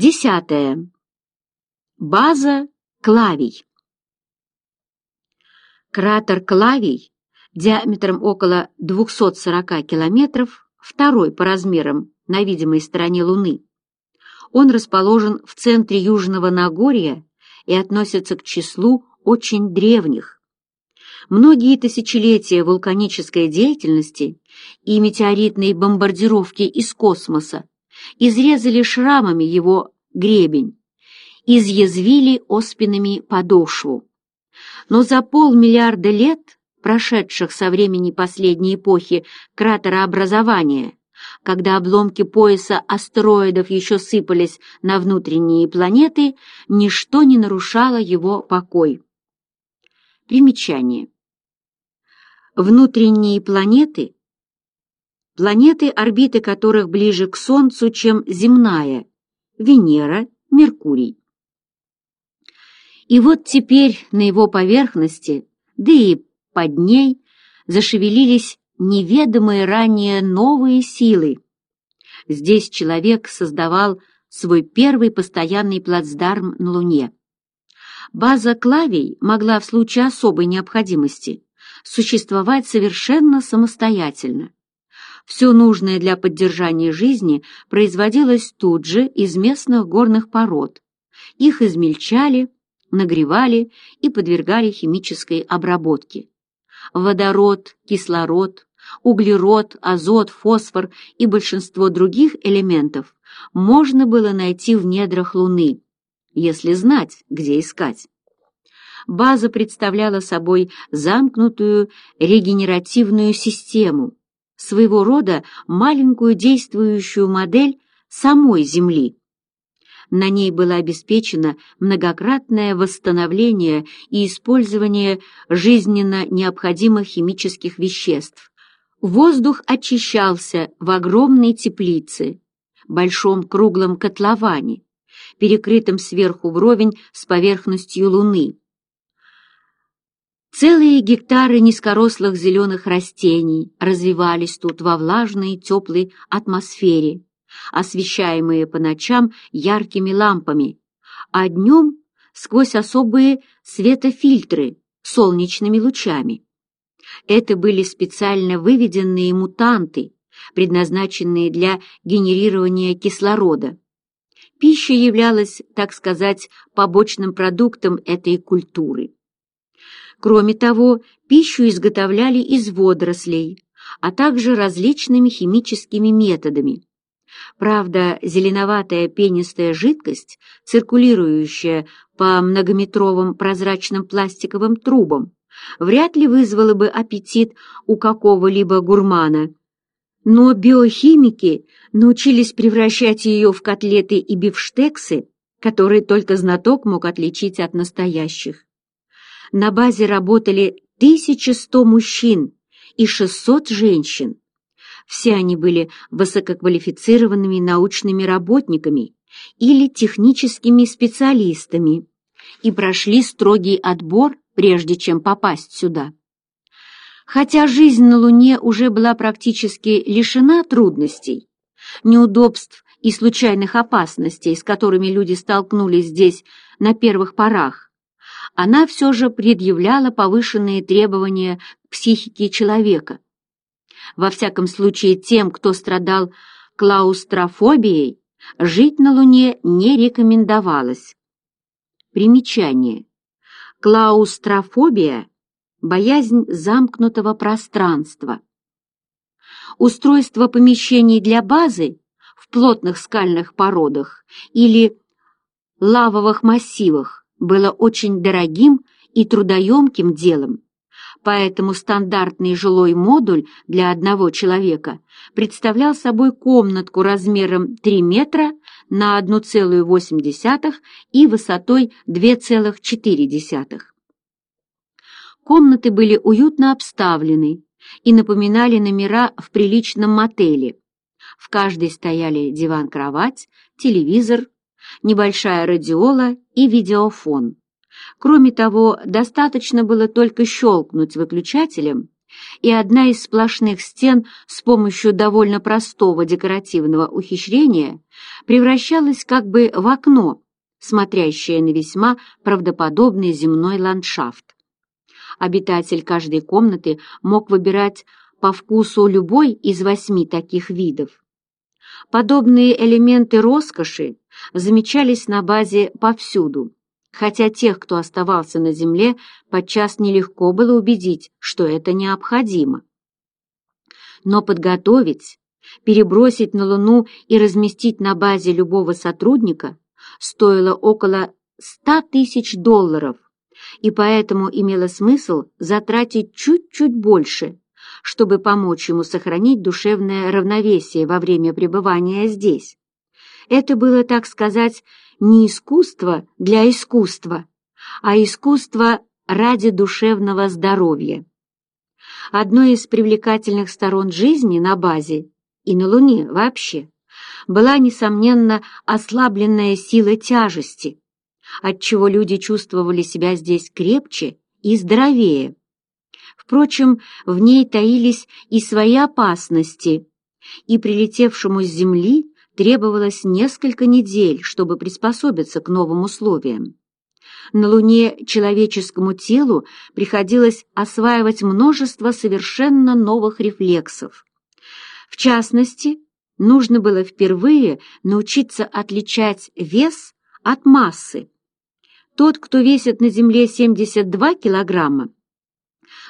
Десятое. База Клавий. Кратер Клавий диаметром около 240 километров, второй по размерам на видимой стороне Луны. Он расположен в центре Южного Нагорья и относится к числу очень древних. Многие тысячелетия вулканической деятельности и метеоритные бомбардировки из космоса изрезали шрамами его гребень, изъязвили оспинами подошву. Но за полмиллиарда лет, прошедших со времени последней эпохи кратерообразования, когда обломки пояса астероидов еще сыпались на внутренние планеты, ничто не нарушало его покой. Примечание. Внутренние планеты Планеты, орбиты которых ближе к Солнцу, чем земная – Венера, Меркурий. И вот теперь на его поверхности, да и под ней, зашевелились неведомые ранее новые силы. Здесь человек создавал свой первый постоянный плацдарм на Луне. База Клавий могла в случае особой необходимости существовать совершенно самостоятельно. Все нужное для поддержания жизни производилось тут же из местных горных пород. Их измельчали, нагревали и подвергали химической обработке. Водород, кислород, углерод, азот, фосфор и большинство других элементов можно было найти в недрах Луны, если знать, где искать. База представляла собой замкнутую регенеративную систему – своего рода маленькую действующую модель самой Земли. На ней было обеспечено многократное восстановление и использование жизненно необходимых химических веществ. Воздух очищался в огромной теплице, большом круглом котловане, перекрытом сверху вровень с поверхностью Луны. Целые гектары низкорослых зеленых растений развивались тут во влажной теплой атмосфере, освещаемые по ночам яркими лампами, а днем сквозь особые светофильтры солнечными лучами. Это были специально выведенные мутанты, предназначенные для генерирования кислорода. Пища являлась, так сказать, побочным продуктом этой культуры. Кроме того, пищу изготовляли из водорослей, а также различными химическими методами. Правда, зеленоватая пенистая жидкость, циркулирующая по многометровым прозрачным пластиковым трубам, вряд ли вызвала бы аппетит у какого-либо гурмана. Но биохимики научились превращать ее в котлеты и бифштексы, которые только знаток мог отличить от настоящих на базе работали 1100 мужчин и 600 женщин. Все они были высококвалифицированными научными работниками или техническими специалистами и прошли строгий отбор, прежде чем попасть сюда. Хотя жизнь на Луне уже была практически лишена трудностей, неудобств и случайных опасностей, с которыми люди столкнулись здесь на первых порах, она все же предъявляла повышенные требования к психике человека. Во всяком случае, тем, кто страдал клаустрофобией, жить на Луне не рекомендовалось. Примечание. Клаустрофобия – боязнь замкнутого пространства. Устройство помещений для базы в плотных скальных породах или лавовых массивах было очень дорогим и трудоемким делом, поэтому стандартный жилой модуль для одного человека представлял собой комнатку размером 3 метра на 1,8 и высотой 2,4. Комнаты были уютно обставлены и напоминали номера в приличном мотеле. В каждой стояли диван-кровать, телевизор, небольшая радиола и видеофон. Кроме того, достаточно было только щелкнуть выключателем, и одна из сплошных стен с помощью довольно простого декоративного ухищрения превращалась как бы в окно, смотрящее на весьма правдоподобный земной ландшафт. Обитатель каждой комнаты мог выбирать по вкусу любой из восьми таких видов. Подобные элементы роскоши замечались на базе повсюду, хотя тех, кто оставался на земле, подчас нелегко было убедить, что это необходимо. Но подготовить, перебросить на Луну и разместить на базе любого сотрудника стоило около 100 тысяч долларов, и поэтому имело смысл затратить чуть-чуть больше, чтобы помочь ему сохранить душевное равновесие во время пребывания здесь. Это было, так сказать, не искусство для искусства, а искусство ради душевного здоровья. Одной из привлекательных сторон жизни на базе и на Луне вообще была, несомненно, ослабленная сила тяжести, отчего люди чувствовали себя здесь крепче и здоровее. Впрочем, в ней таились и свои опасности, и прилетевшему с Земли требовалось несколько недель, чтобы приспособиться к новым условиям. На Луне человеческому телу приходилось осваивать множество совершенно новых рефлексов. В частности, нужно было впервые научиться отличать вес от массы. Тот, кто весит на Земле 72 килограмма,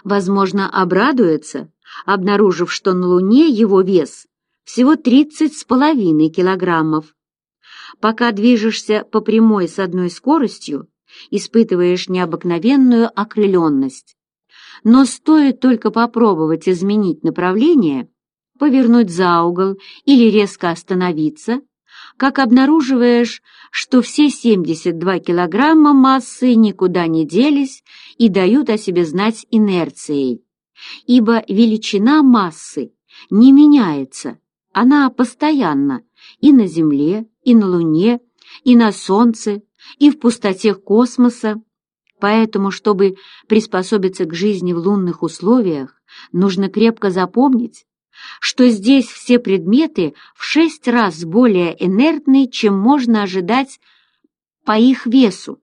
возможно, обрадуется, обнаружив, что на Луне его вес всего с половиной килограммов. Пока движешься по прямой с одной скоростью, испытываешь необыкновенную окрыленность. Но стоит только попробовать изменить направление, повернуть за угол или резко остановиться, как обнаруживаешь, что все 72 килограмма массы никуда не делись и дают о себе знать инерцией, ибо величина массы не меняется она постоянно и на Земле, и на Луне, и на Солнце, и в пустоте космоса. Поэтому, чтобы приспособиться к жизни в лунных условиях, нужно крепко запомнить, что здесь все предметы в шесть раз более инертны, чем можно ожидать по их весу.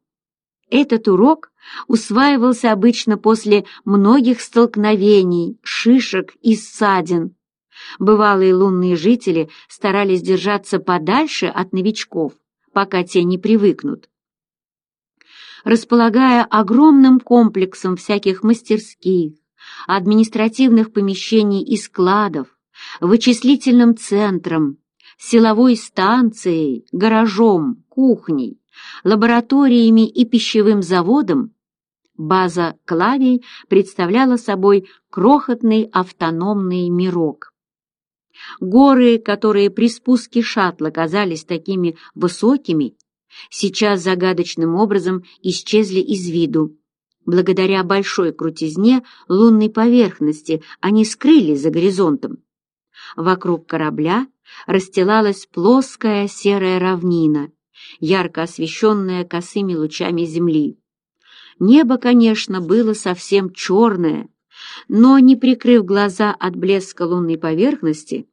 Этот урок усваивался обычно после многих столкновений, шишек и ссадин. Бывалые лунные жители старались держаться подальше от новичков, пока те не привыкнут. Располагая огромным комплексом всяких мастерских, административных помещений и складов, вычислительным центром, силовой станцией, гаражом, кухней, лабораториями и пищевым заводом, база Клавий представляла собой крохотный автономный мирок. Горы, которые при спуске шаттла казались такими высокими, сейчас загадочным образом исчезли из виду. Благодаря большой крутизне лунной поверхности они скрылись за горизонтом. Вокруг корабля расстилалась плоская серая равнина, ярко освещенная косыми лучами земли. Небо, конечно, было совсем черное, но, не прикрыв глаза от блеска лунной поверхности,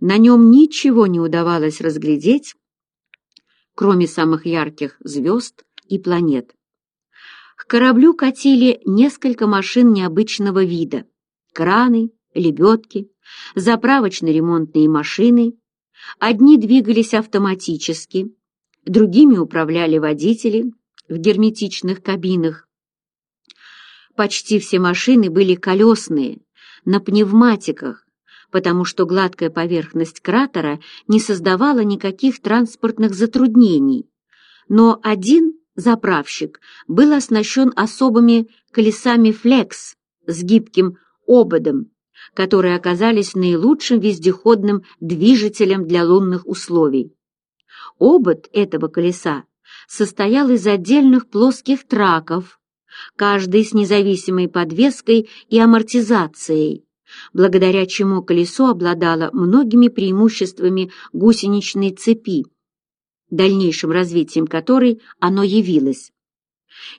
на нем ничего не удавалось разглядеть, кроме самых ярких звезд и планет. К кораблю катили несколько машин необычного вида — краны, лебедки, заправочно-ремонтные машины. Одни двигались автоматически, другими управляли водители в герметичных кабинах, Почти все машины были колесные, на пневматиках, потому что гладкая поверхность кратера не создавала никаких транспортных затруднений. Но один заправщик был оснащен особыми колесами «Флекс» с гибким ободом, которые оказались наилучшим вездеходным движителем для лунных условий. Обод этого колеса состоял из отдельных плоских траков, каждый с независимой подвеской и амортизацией, благодаря чему колесо обладало многими преимуществами гусеничной цепи, дальнейшим развитием которой оно явилось.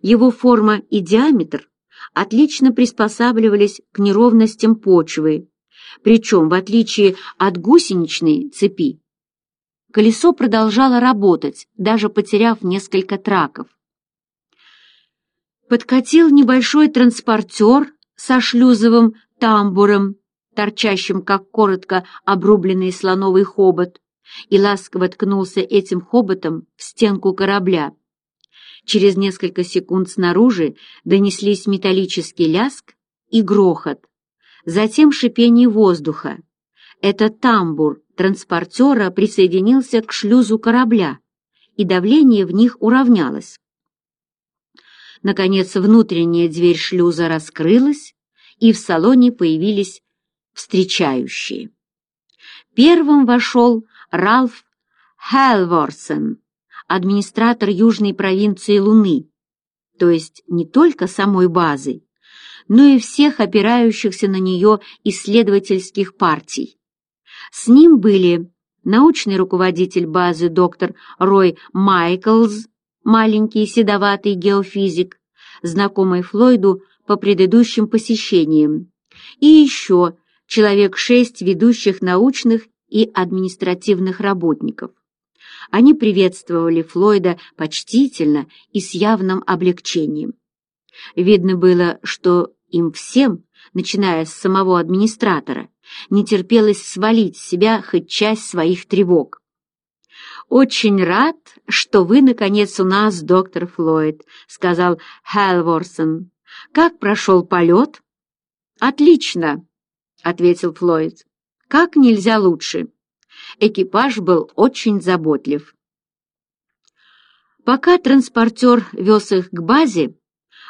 Его форма и диаметр отлично приспосабливались к неровностям почвы, причем, в отличие от гусеничной цепи, колесо продолжало работать, даже потеряв несколько траков подкатил небольшой транспортер со шлюзовым тамбуром, торчащим, как коротко обрубленный слоновый хобот, и ласково ткнулся этим хоботом в стенку корабля. Через несколько секунд снаружи донеслись металлический ляск и грохот, затем шипение воздуха. Это тамбур транспортера присоединился к шлюзу корабля, и давление в них уравнялось. Наконец, внутренняя дверь шлюза раскрылась, и в салоне появились встречающие. Первым вошел Ралф Хелворсен, администратор южной провинции Луны, то есть не только самой базы, но и всех опирающихся на нее исследовательских партий. С ним были научный руководитель базы доктор Рой Майклс, маленький седоватый геофизик, знакомый Флойду по предыдущим посещениям, и еще человек шесть ведущих научных и административных работников. Они приветствовали Флойда почтительно и с явным облегчением. Видно было, что им всем, начиная с самого администратора, не терпелось свалить с себя хоть часть своих тревог. «Очень рад, что вы, наконец, у нас, доктор Флойд», — сказал Хелворсон. «Как прошел полет?» «Отлично», — ответил Флойд. «Как нельзя лучше». Экипаж был очень заботлив. Пока транспортер вез их к базе,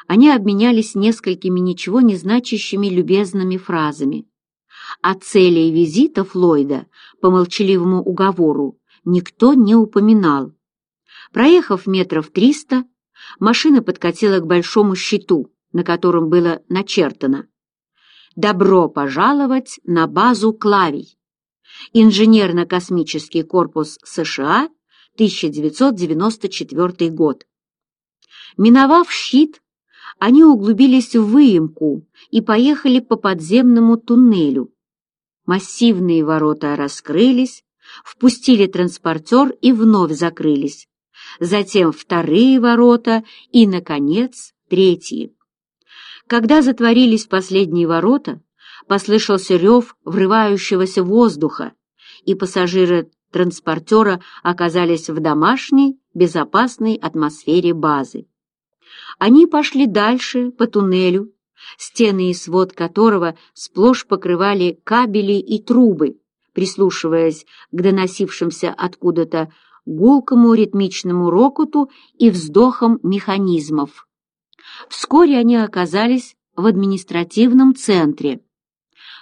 они обменялись несколькими ничего не значащими любезными фразами. О цели визита Флойда по молчаливому уговору никто не упоминал. Проехав метров триста, машина подкатила к большому щиту, на котором было начертано «Добро пожаловать на базу Клавий! Инженерно-космический корпус США, 1994 год». Миновав щит, они углубились в выемку и поехали по подземному туннелю, Массивные ворота раскрылись, впустили транспортер и вновь закрылись. Затем вторые ворота и, наконец, третьи. Когда затворились последние ворота, послышался рев врывающегося воздуха, и пассажиры транспортера оказались в домашней, безопасной атмосфере базы. Они пошли дальше по туннелю, стены и свод которого сплошь покрывали кабели и трубы, прислушиваясь к доносившимся откуда-то гулкому ритмичному рокоту и вздохам механизмов. Вскоре они оказались в административном центре.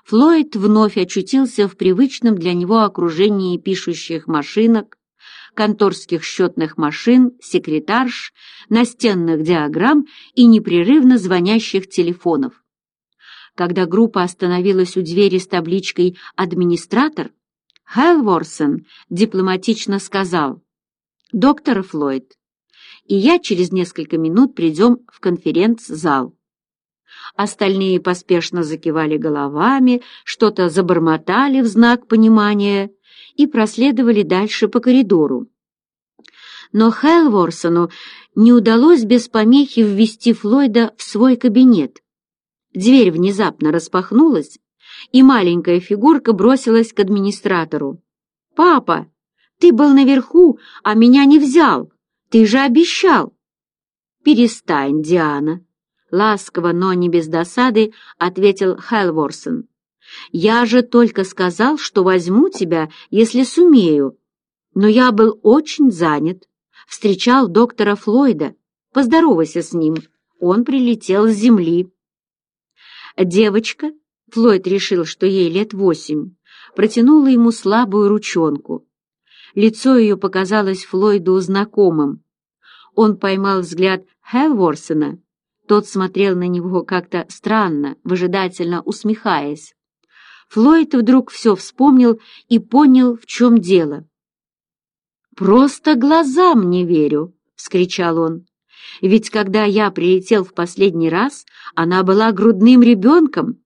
Флойд вновь очутился в привычном для него окружении пишущих машинок, конторских счетных машин, секретарш, настенных диаграмм и непрерывно звонящих телефонов. Когда группа остановилась у двери с табличкой «Администратор», Хайлворсон дипломатично сказал «Доктор Флойд, и я через несколько минут придем в конференц-зал». Остальные поспешно закивали головами, что-то забормотали в знак понимания и проследовали дальше по коридору. Но Хайлворсону не удалось без помехи ввести Флойда в свой кабинет. Дверь внезапно распахнулась, и маленькая фигурка бросилась к администратору. «Папа, ты был наверху, а меня не взял. Ты же обещал!» «Перестань, Диана!» — ласково, но не без досады ответил Хайлворсон. Я же только сказал, что возьму тебя, если сумею. Но я был очень занят. Встречал доктора Флойда. Поздоровайся с ним. Он прилетел с земли. Девочка, Флойд решил, что ей лет восемь, протянула ему слабую ручонку. Лицо ее показалось Флойду знакомым. Он поймал взгляд Хеворсона. Тот смотрел на него как-то странно, выжидательно усмехаясь. Флойд вдруг все вспомнил и понял, в чем дело. «Просто глазам не верю!» — вскричал он. «Ведь когда я прилетел в последний раз, она была грудным ребенком!»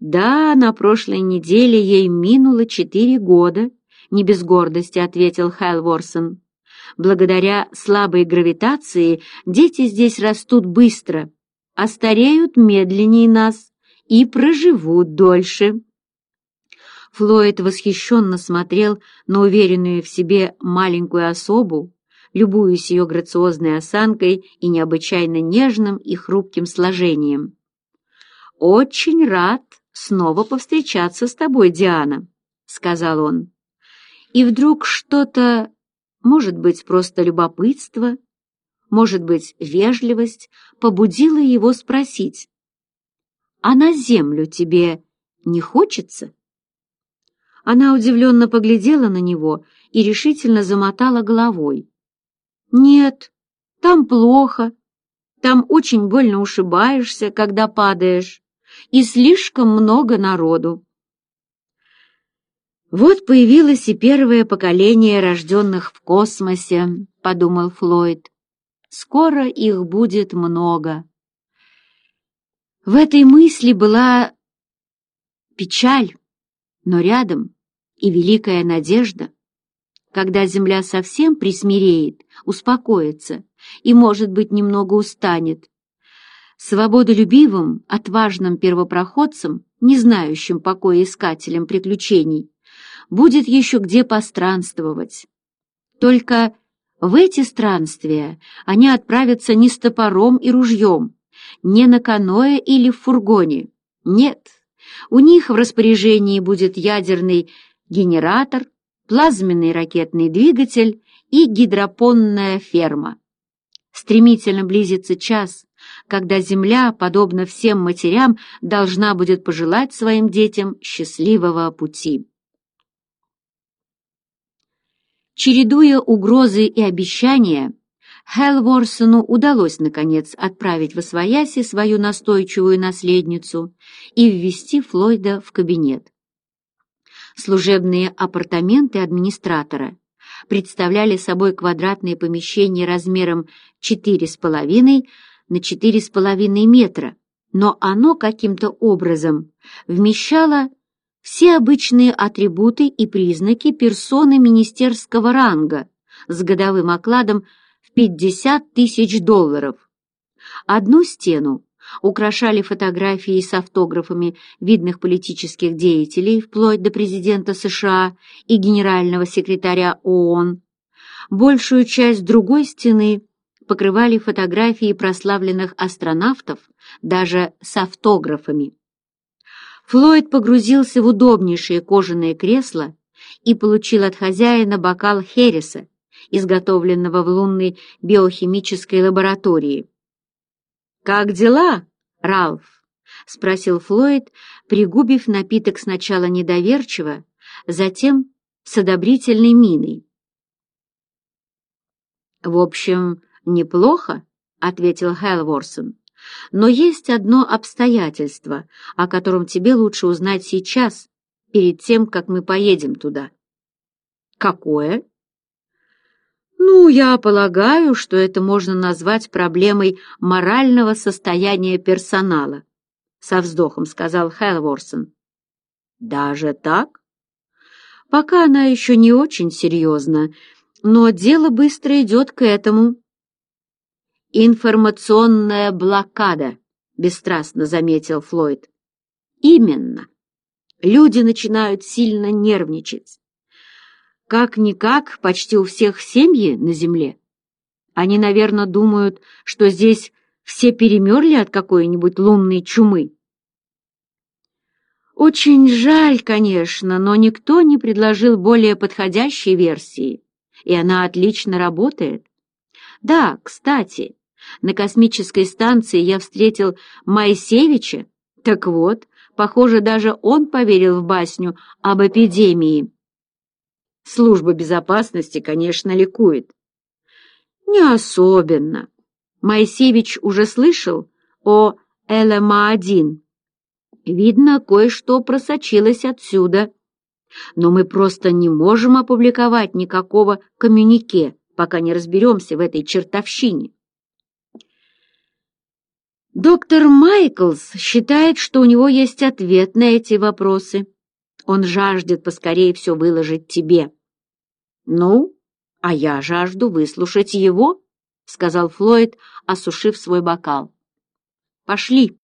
«Да, на прошлой неделе ей минуло четыре года», — не без гордости ответил Хайлворсон. «Благодаря слабой гравитации дети здесь растут быстро, а стареют медленнее нас и проживут дольше. Флойд восхищенно смотрел на уверенную в себе маленькую особу, любуясь ее грациозной осанкой и необычайно нежным и хрупким сложением. «Очень рад снова повстречаться с тобой, Диана», — сказал он. И вдруг что-то, может быть, просто любопытство, может быть, вежливость, побудило его спросить а на землю тебе не хочется?» Она удивленно поглядела на него и решительно замотала головой. «Нет, там плохо. Там очень больно ушибаешься, когда падаешь, и слишком много народу». «Вот появилось и первое поколение рожденных в космосе», — подумал Флойд. «Скоро их будет много». В этой мысли была печаль, но рядом и великая надежда, когда земля совсем присмиреет, успокоится и, может быть, немного устанет. Свободолюбивым, отважным первопроходцам, не знающим покоя искателям приключений, будет еще где постранствовать. Только в эти странствия они отправятся не с топором и ружьем, не на каное или в фургоне. Нет, у них в распоряжении будет ядерный генератор, плазменный ракетный двигатель и гидропонная ферма. Стремительно близится час, когда Земля, подобно всем матерям, должна будет пожелать своим детям счастливого пути. Чередуя угрозы и обещания, Хелворсону удалось, наконец, отправить в Освояси свою настойчивую наследницу и ввести Флойда в кабинет. Служебные апартаменты администратора представляли собой квадратное помещение размером 4,5 на 4,5 метра, но оно каким-то образом вмещало все обычные атрибуты и признаки персоны министерского ранга с годовым окладом в 50 тысяч долларов. Одну стену украшали фотографии с автографами видных политических деятелей вплоть до президента США и генерального секретаря ООН. Большую часть другой стены покрывали фотографии прославленных астронавтов даже с автографами. Флойд погрузился в удобнейшее кожаное кресло и получил от хозяина бокал хереса изготовленного в лунной биохимической лаборатории. «Как дела, Ралф?» — спросил Флойд, пригубив напиток сначала недоверчиво, затем с одобрительной миной. «В общем, неплохо», — ответил Хэлворсон. «Но есть одно обстоятельство, о котором тебе лучше узнать сейчас, перед тем, как мы поедем туда». «Какое?» Ну, я полагаю, что это можно назвать проблемой морального состояния персонала, со вздохом сказал Хэлворсон. Даже так? Пока она еще не очень серьезна, но дело быстро идет к этому. Информационная блокада, бесстрастно заметил Флойд. Именно. Люди начинают сильно нервничать. Как-никак, почти у всех семьи на земле. Они, наверное, думают, что здесь все перемерли от какой-нибудь лунной чумы. Очень жаль, конечно, но никто не предложил более подходящей версии, и она отлично работает. Да, кстати, на космической станции я встретил Майсевича. Так вот, похоже, даже он поверил в басню об эпидемии. Служба безопасности, конечно, ликует. Не особенно. Моисевич уже слышал о ЛМА-1. Видно, кое-что просочилось отсюда. Но мы просто не можем опубликовать никакого коммюнике, пока не разберемся в этой чертовщине. Доктор Майклс считает, что у него есть ответ на эти вопросы. Он жаждет поскорее все выложить тебе. «Ну, а я жажду выслушать его», — сказал Флойд, осушив свой бокал. «Пошли».